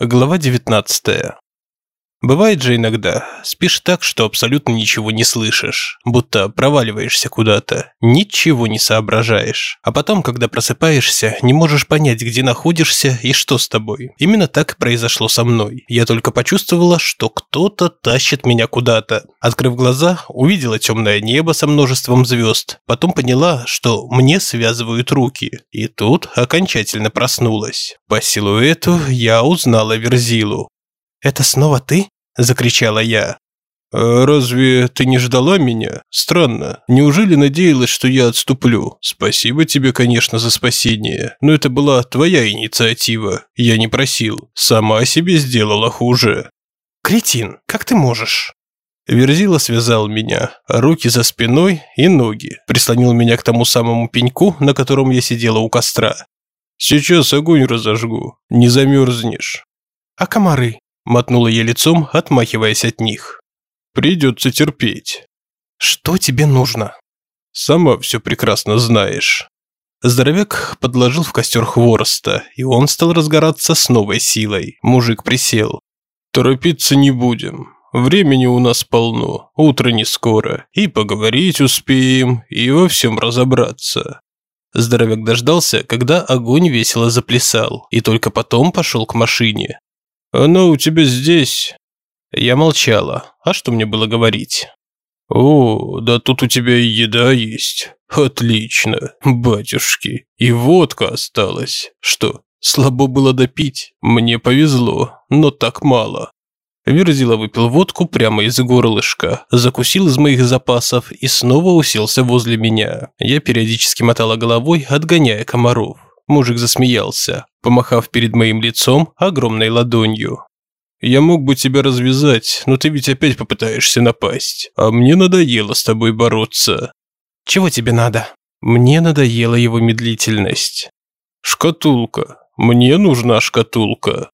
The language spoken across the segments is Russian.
Глава 19. Бывает же иногда, спишь так, что абсолютно ничего не слышишь, будто проваливаешься куда-то, ничего не соображаешь. А потом, когда просыпаешься, не можешь понять, где находишься и что с тобой. Именно так произошло со мной. Я только почувствовала, что кто-то тащит меня куда-то. Открыв глаза, увидела темное небо со множеством звезд. Потом поняла, что мне связывают руки. И тут окончательно проснулась. По силуэту я узнала Верзилу. «Это снова ты?» – закричала я. «А разве ты не ждала меня? Странно. Неужели надеялась, что я отступлю? Спасибо тебе, конечно, за спасение, но это была твоя инициатива. Я не просил. Сама себе сделала хуже». «Кретин, как ты можешь?» Верзила связал меня, руки за спиной и ноги, прислонил меня к тому самому пеньку, на котором я сидела у костра. «Сейчас огонь разожгу, не замерзнешь». «А комары?» Мотнула я лицом, отмахиваясь от них. Придется терпеть. Что тебе нужно? Сама все прекрасно знаешь. Здоровяк подложил в костер хвороста, и он стал разгораться с новой силой. Мужик присел. Торопиться не будем. Времени у нас полно, утро не скоро. И поговорить успеем, и во всем разобраться. Здоровяк дождался, когда огонь весело заплясал, и только потом пошел к машине. «Оно у тебя здесь». Я молчала. А что мне было говорить? «О, да тут у тебя и еда есть. Отлично, батюшки. И водка осталась. Что, слабо было допить? Мне повезло, но так мало». Верзила выпил водку прямо из горлышка, закусил из моих запасов и снова уселся возле меня. Я периодически мотала головой, отгоняя комаров. Мужик засмеялся, помахав перед моим лицом огромной ладонью. «Я мог бы тебя развязать, но ты ведь опять попытаешься напасть, а мне надоело с тобой бороться». «Чего тебе надо?» Мне надоела его медлительность. «Шкатулка. Мне нужна шкатулка».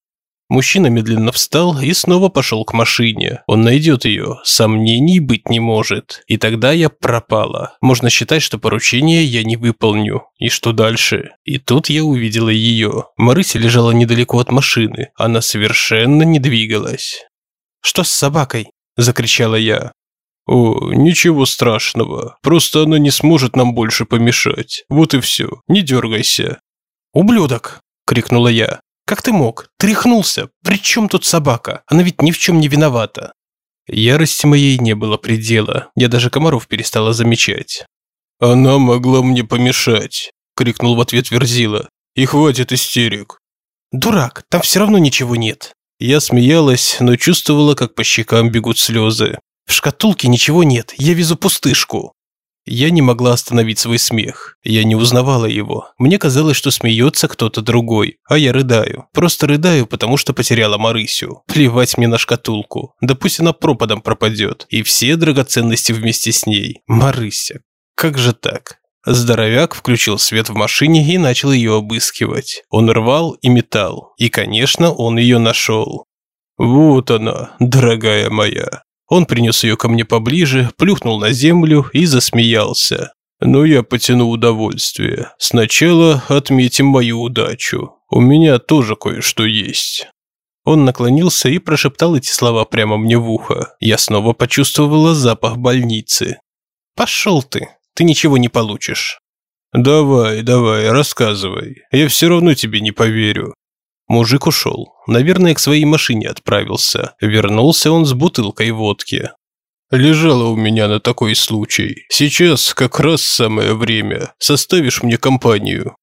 Мужчина медленно встал и снова пошел к машине. Он найдет ее, сомнений быть не может. И тогда я пропала. Можно считать, что поручение я не выполню. И что дальше? И тут я увидела ее. Марыся лежала недалеко от машины. Она совершенно не двигалась. «Что с собакой?» – закричала я. «О, ничего страшного. Просто она не сможет нам больше помешать. Вот и все. Не дергайся». «Ублюдок!» – крикнула я. Как ты мог? Тряхнулся. При чем тут собака? Она ведь ни в чем не виновата. Ярости моей не было предела. Я даже комаров перестала замечать. «Она могла мне помешать», – крикнул в ответ Верзила. «И хватит истерик». «Дурак, там все равно ничего нет». Я смеялась, но чувствовала, как по щекам бегут слезы. «В шкатулке ничего нет, я везу пустышку». Я не могла остановить свой смех. Я не узнавала его. Мне казалось, что смеется кто-то другой, а я рыдаю. Просто рыдаю, потому что потеряла Марысю. Плевать мне на шкатулку. Да пусть она пропадом пропадет. И все драгоценности вместе с ней. Марыся. Как же так? Здоровяк включил свет в машине и начал ее обыскивать. Он рвал и метал. И, конечно, он ее нашел. «Вот она, дорогая моя. Он принес ее ко мне поближе, плюхнул на землю и засмеялся. «Но я потяну удовольствие. Сначала отметим мою удачу. У меня тоже кое-что есть». Он наклонился и прошептал эти слова прямо мне в ухо. Я снова почувствовала запах больницы. «Пошел ты, ты ничего не получишь». «Давай, давай, рассказывай. Я все равно тебе не поверю. Мужик ушел. Наверное, к своей машине отправился. Вернулся он с бутылкой водки. Лежала у меня на такой случай. Сейчас как раз самое время. Составишь мне компанию.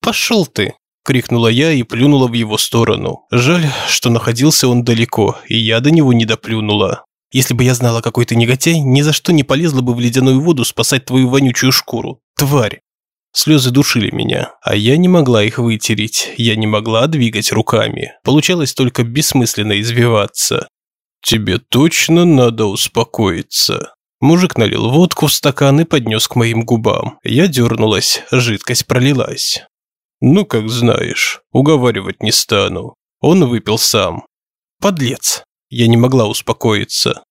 Пошел ты, крикнула я и плюнула в его сторону. Жаль, что находился он далеко, и я до него не доплюнула. Если бы я знала, какой ты негодяй, ни за что не полезла бы в ледяную воду спасать твою вонючую шкуру. Тварь. Слезы душили меня, а я не могла их вытереть, я не могла двигать руками. Получалось только бессмысленно извиваться. «Тебе точно надо успокоиться». Мужик налил водку в стакан и поднес к моим губам. Я дернулась, жидкость пролилась. «Ну, как знаешь, уговаривать не стану». Он выпил сам. «Подлец». Я не могла успокоиться.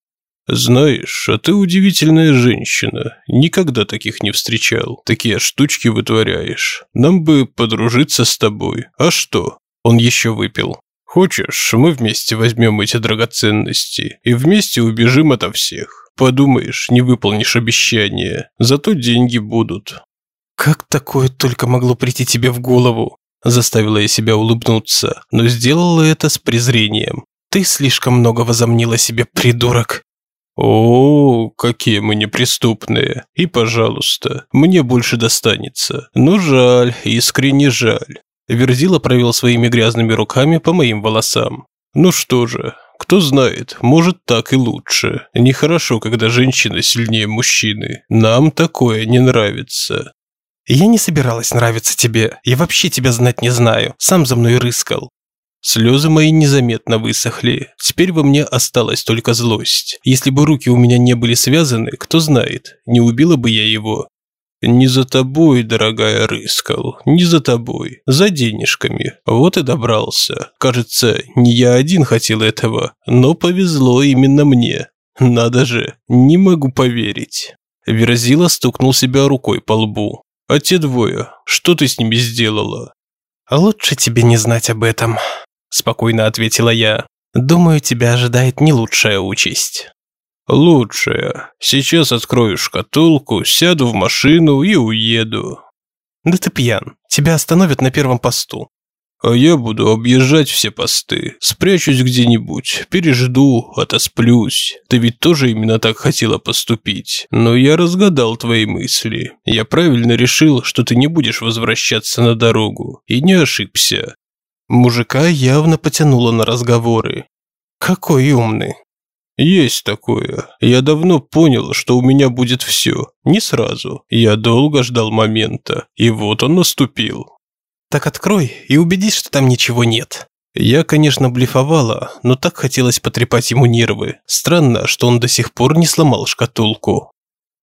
«Знаешь, а ты удивительная женщина. Никогда таких не встречал. Такие штучки вытворяешь. Нам бы подружиться с тобой. А что?» Он еще выпил. Хочешь, мы вместе возьмем эти драгоценности и вместе убежим ото всех. Подумаешь, не выполнишь обещание, зато деньги будут. Как такое только могло прийти тебе в голову? Заставила я себя улыбнуться, но сделала это с презрением. Ты слишком много возомнил о себе, придурок. О, какие мы неприступные. И, пожалуйста, мне больше достанется. Ну жаль, искренне жаль. Верзила провел своими грязными руками по моим волосам. Ну что же, кто знает, может так и лучше. Нехорошо, когда женщина сильнее мужчины. Нам такое не нравится. Я не собиралась нравиться тебе. Я вообще тебя знать не знаю. Сам за мной рыскал. Слезы мои незаметно высохли. Теперь во мне осталась только злость. Если бы руки у меня не были связаны, кто знает, не убила бы я его. Не за тобой, дорогая, рыскал, не за тобой, за денежками. Вот и добрался. Кажется, не я один хотел этого, но повезло именно мне. Надо же, не могу поверить. Верзила стукнул себя рукой по лбу. А те двое, что ты с ними сделала? Лучше тебе не знать об этом спокойно ответила я. Думаю, тебя ожидает не лучшая участь. Лучшая. Сейчас открою шкатулку, сяду в машину и уеду. Да ты пьян. Тебя остановят на первом посту. А я буду объезжать все посты. Спрячусь где-нибудь, пережду, отосплюсь. Ты ведь тоже именно так хотела поступить. Но я разгадал твои мысли. Я правильно решил, что ты не будешь возвращаться на дорогу. И не ошибся. Мужика явно потянуло на разговоры. Какой умный. Есть такое. Я давно понял, что у меня будет все. Не сразу. Я долго ждал момента. И вот он наступил. Так открой и убедись, что там ничего нет. Я, конечно, блефовала, но так хотелось потрепать ему нервы. Странно, что он до сих пор не сломал шкатулку.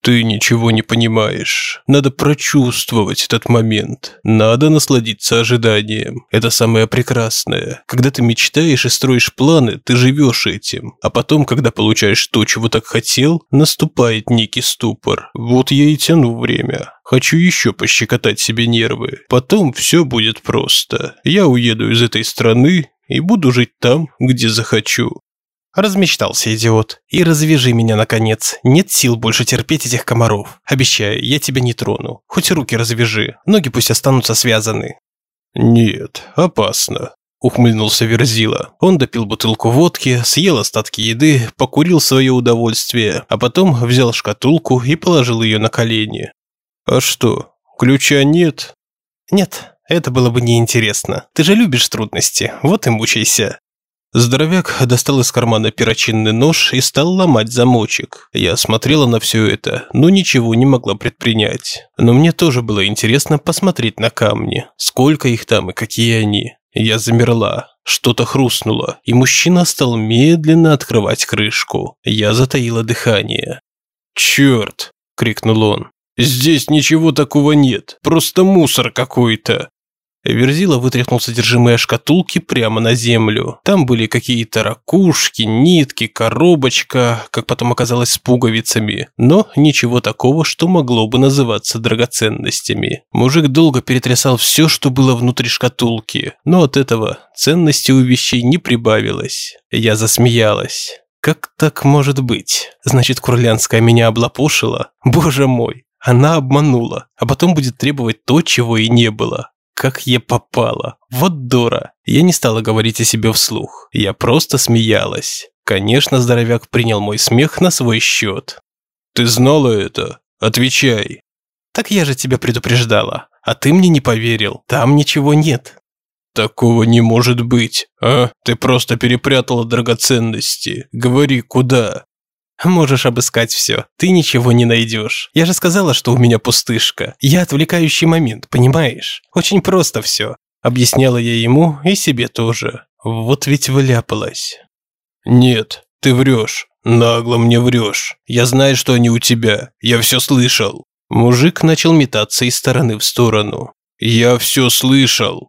Ты ничего не понимаешь. Надо прочувствовать этот момент. Надо насладиться ожиданием. Это самое прекрасное. Когда ты мечтаешь и строишь планы, ты живешь этим. А потом, когда получаешь то, чего так хотел, наступает некий ступор. Вот я и тяну время. Хочу еще пощекотать себе нервы. Потом все будет просто. Я уеду из этой страны и буду жить там, где захочу. Размечтался, идиот. И развяжи меня, наконец. Нет сил больше терпеть этих комаров. Обещаю, я тебя не трону. Хоть руки развяжи, ноги пусть останутся связаны. Нет, опасно. Ухмыльнулся Верзила. Он допил бутылку водки, съел остатки еды, покурил свое удовольствие, а потом взял шкатулку и положил ее на колени. «А что, ключа нет?» «Нет, это было бы неинтересно. Ты же любишь трудности, вот и мучайся». Здоровяк достал из кармана перочинный нож и стал ломать замочек. Я смотрела на все это, но ничего не могла предпринять. Но мне тоже было интересно посмотреть на камни. Сколько их там и какие они. Я замерла. Что-то хрустнуло, и мужчина стал медленно открывать крышку. Я затаила дыхание. «Черт!» – крикнул он. «Здесь ничего такого нет, просто мусор какой-то. Верзила вытряхнул содержимое шкатулки прямо на землю. Там были какие-то ракушки, нитки, коробочка, как потом оказалось с пуговицами, но ничего такого, что могло бы называться драгоценностями. Мужик долго перетрясал все, что было внутри шкатулки, но от этого ценности у вещей не прибавилось. Я засмеялась. Как так может быть? Значит, Курлянская меня облапошила? Боже мой, она обманула, а потом будет требовать то, чего и не было. Как я попала. Вот дура. Я не стала говорить о себе вслух. Я просто смеялась. Конечно, здоровяк принял мой смех на свой счет. «Ты знала это? Отвечай!» «Так я же тебя предупреждала. А ты мне не поверил. Там ничего нет». «Такого не может быть, а? Ты просто перепрятала драгоценности. Говори, куда?» Можешь обыскать все. Ты ничего не найдешь. Я же сказала, что у меня пустышка. Я отвлекающий момент, понимаешь? Очень просто все. Объясняла я ему и себе тоже. Вот ведь вляпалась. Нет, ты врешь. Нагло мне врешь. Я знаю, что они у тебя. Я все слышал. Мужик начал метаться из стороны в сторону. Я все слышал.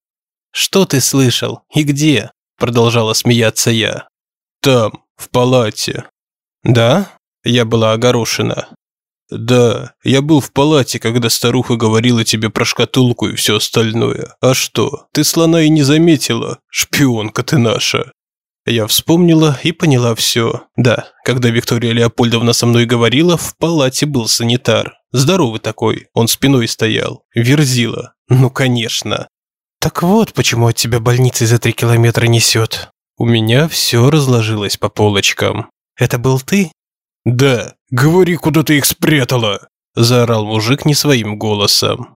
Что ты слышал? И где? Продолжала смеяться я. Там, в палате. «Да?» – я была огорошена. Да, я был в палате, когда старуха говорила тебе про шкатулку и все остальное. А что, ты слона и не заметила? Шпионка ты наша. Я вспомнила и поняла все. Да, когда Виктория Леопольдовна со мной говорила, в палате был санитар. Здоровый такой, он спиной стоял. Верзила. Ну, конечно. Так вот, почему от тебя больницей за три километра несет. У меня все разложилось по полочкам. Это был ты? Да, говори, куда ты их спрятала, заорал мужик не своим голосом.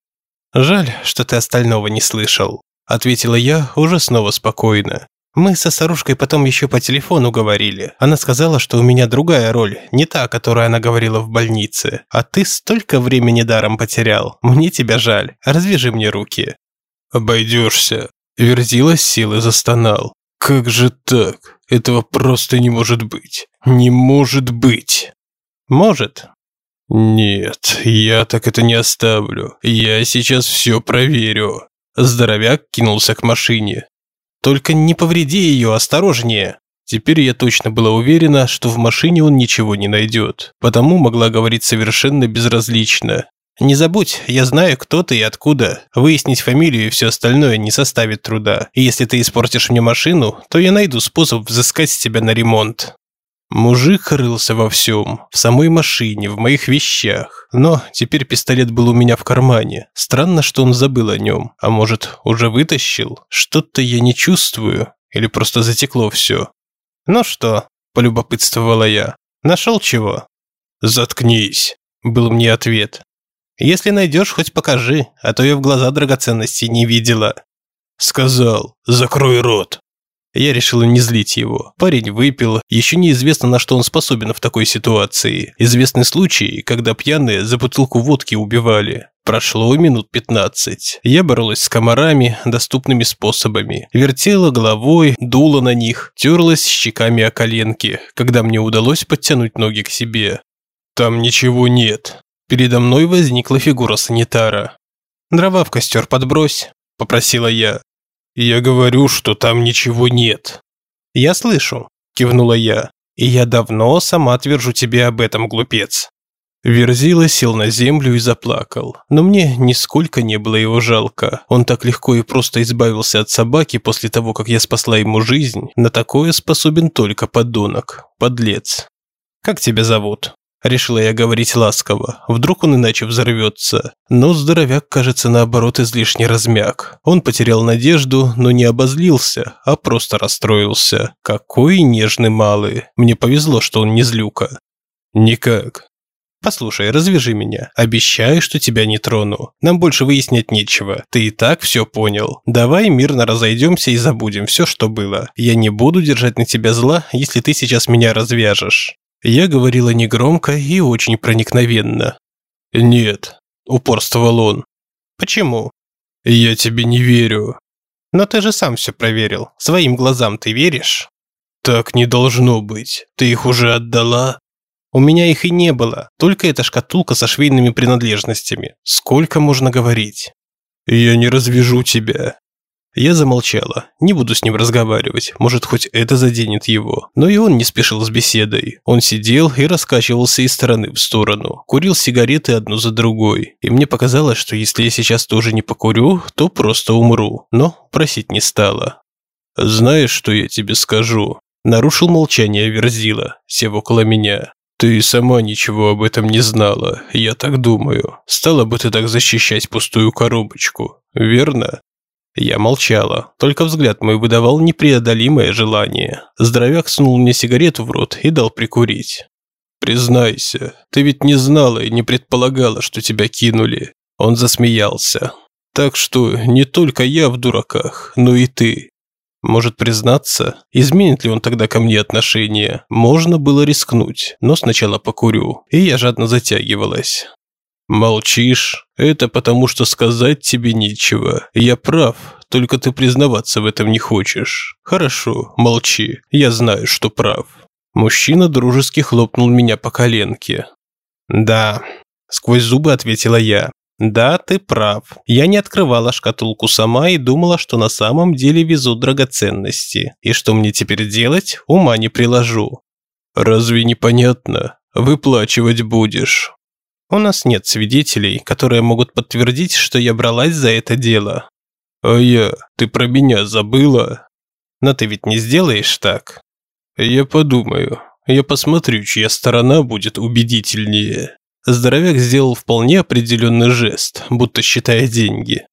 Жаль, что ты остального не слышал, ответила я уже снова спокойно. Мы со старушкой потом еще по телефону говорили. Она сказала, что у меня другая роль, не та, которую она говорила в больнице. А ты столько времени даром потерял. Мне тебя жаль. Развяжи мне руки. Обойдешься. Верзилась силы застонал. Как же так? Этого просто не может быть. Не может быть. Может. Нет, я так это не оставлю. Я сейчас все проверю. Здоровяк кинулся к машине. Только не повреди ее, осторожнее. Теперь я точно была уверена, что в машине он ничего не найдет, потому могла говорить совершенно безразлично. Не забудь, я знаю, кто ты и откуда. Выяснить фамилию и все остальное не составит труда. И если ты испортишь мне машину, то я найду способ взыскать с тебя на ремонт. Мужик рылся во всем, в самой машине, в моих вещах. Но теперь пистолет был у меня в кармане. Странно, что он забыл о нем. А может, уже вытащил? Что-то я не чувствую. Или просто затекло все. «Ну что?» – полюбопытствовала я. «Нашел чего?» «Заткнись», – был мне ответ. Если найдешь, хоть покажи, а то я в глаза драгоценности не видела». «Сказал, закрой рот». Я решил не злить его. Парень выпил, еще неизвестно, на что он способен в такой ситуации. Известный случай, когда пьяные за бутылку водки убивали. Прошло минут 15. Я боролась с комарами доступными способами. Вертела головой, дула на них, терлась щеками о коленки, когда мне удалось подтянуть ноги к себе. «Там ничего нет», Передо мной возникла фигура санитара. «Дрова в костер подбрось», – попросила я. «Я говорю, что там ничего нет». «Я слышу», – кивнула я. «И я давно сама твержу тебе об этом, глупец». Верзила сел на землю и заплакал. Но мне нисколько не было его жалко. Он так легко и просто избавился от собаки после того, как я спасла ему жизнь. На такое способен только подонок, подлец. «Как тебя зовут?» Решила я говорить ласково, вдруг он иначе взорвется. Но здоровяк, кажется, наоборот излишне размяк. Он потерял надежду, но не обозлился, а просто расстроился. Какой нежный малый. Мне повезло, что он не злюка. Никак. Послушай, развяжи меня. Обещаю, что тебя не трону. Нам больше выяснять нечего. Ты и так все понял. Давай мирно разойдемся и забудем все, что было. Я не буду держать на тебя зла, если ты сейчас меня развяжешь. Я говорила негромко и очень проникновенно. «Нет», – упорствовал он. «Почему?» «Я тебе не верю». «Но ты же сам все проверил. Своим глазам ты веришь?» «Так не должно быть. Ты их уже отдала?» «У меня их и не было. Только эта шкатулка со швейными принадлежностями. Сколько можно говорить?» «Я не развяжу тебя. Я замолчала. Не буду с ним разговаривать, может, хоть это заденет его. Но и он не спешил с беседой. Он сидел и раскачивался из стороны в сторону. Курил сигареты одну за другой. И мне показалось, что если я сейчас тоже не покурю, то просто умру. Но просить не стала. «Знаешь, что я тебе скажу?» Нарушил молчание Верзила, сев около меня. «Ты сама ничего об этом не знала, я так думаю. Стала бы ты так защищать пустую коробочку, верно?» Я молчала, только взгляд мой выдавал непреодолимое желание. Здоровяк сунул мне сигарету в рот и дал прикурить. «Признайся, ты ведь не знала и не предполагала, что тебя кинули». Он засмеялся. «Так что не только я в дураках, но и ты. Может признаться, изменит ли он тогда ко мне отношение? Можно было рискнуть, но сначала покурю. И я жадно затягивалась. Молчишь? Это потому, что сказать тебе нечего. Я прав, только ты признаваться в этом не хочешь. Хорошо, молчи. Я знаю, что прав. Мужчина дружески хлопнул меня по коленке. Да, сквозь зубы ответила я. Да, ты прав. Я не открывала шкатулку сама и думала, что на самом деле везу драгоценности. И что мне теперь делать, ума не приложу. Разве непонятно? Выплачивать будешь. У нас нет свидетелей, которые могут подтвердить, что я бралась за это дело. А я, ты про меня забыла? Но ты ведь не сделаешь так. Я подумаю. Я посмотрю, чья сторона будет убедительнее. Здоровяк сделал вполне определенный жест, будто считая деньги.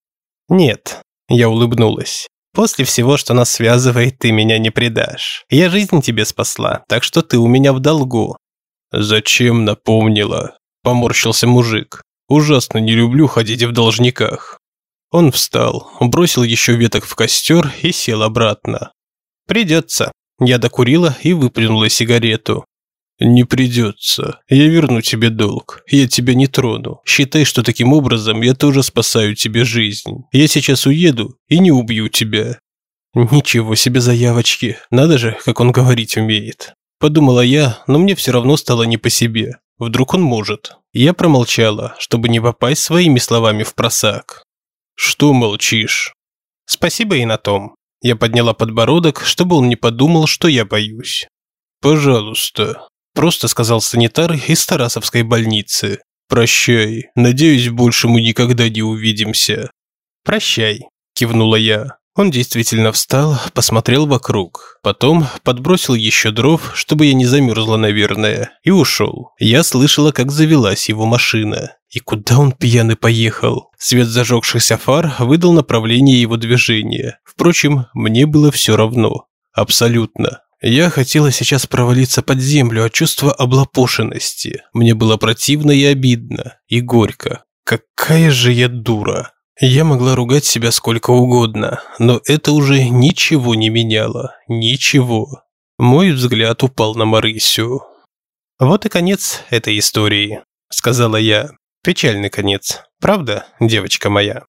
Нет, я улыбнулась. После всего, что нас связывает, ты меня не предашь. Я жизнь тебе спасла, так что ты у меня в долгу. Зачем напомнила? Поморщился мужик. Ужасно не люблю ходить в должниках. Он встал, бросил еще веток в костер и сел обратно. Придется. Я докурила и выплюнула сигарету. «Не придется. Я верну тебе долг. Я тебя не трону. Считай, что таким образом я тоже спасаю тебе жизнь. Я сейчас уеду и не убью тебя». «Ничего себе заявочки. Надо же, как он говорить умеет». Подумала я, но мне все равно стало не по себе. Вдруг он может. Я промолчала, чтобы не попасть своими словами в просак. «Что молчишь?» «Спасибо и на том». Я подняла подбородок, чтобы он не подумал, что я боюсь. «Пожалуйста», Просто сказал санитар из Тарасовской больницы. «Прощай. Надеюсь, больше мы никогда не увидимся». «Прощай», – кивнула я. Он действительно встал, посмотрел вокруг. Потом подбросил еще дров, чтобы я не замерзла, наверное, и ушел. Я слышала, как завелась его машина. И куда он пьяный поехал? Свет зажегшихся фар выдал направление его движения. Впрочем, мне было все равно. Абсолютно. Я хотела сейчас провалиться под землю от чувства облапошенности. Мне было противно и обидно, и горько. Какая же я дура. Я могла ругать себя сколько угодно, но это уже ничего не меняло. Ничего. Мой взгляд упал на Марысю. «Вот и конец этой истории», – сказала я. «Печальный конец. Правда, девочка моя?»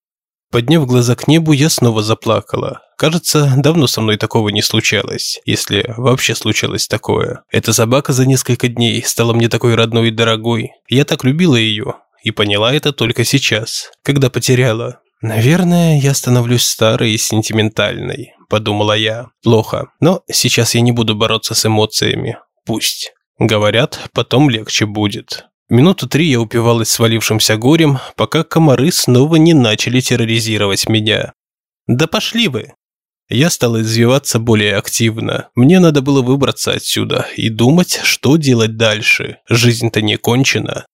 Подняв глаза к небу, я снова заплакала. Кажется, давно со мной такого не случалось, если вообще случалось такое. Эта собака за несколько дней стала мне такой родной и дорогой. Я так любила ее, и поняла это только сейчас, когда потеряла. «Наверное, я становлюсь старой и сентиментальной», – подумала я. «Плохо, но сейчас я не буду бороться с эмоциями. Пусть. Говорят, потом легче будет». Минуту три я упивалась свалившимся горем, пока комары снова не начали терроризировать меня. «Да пошли вы!» Я стала извиваться более активно. Мне надо было выбраться отсюда и думать, что делать дальше. Жизнь-то не кончена.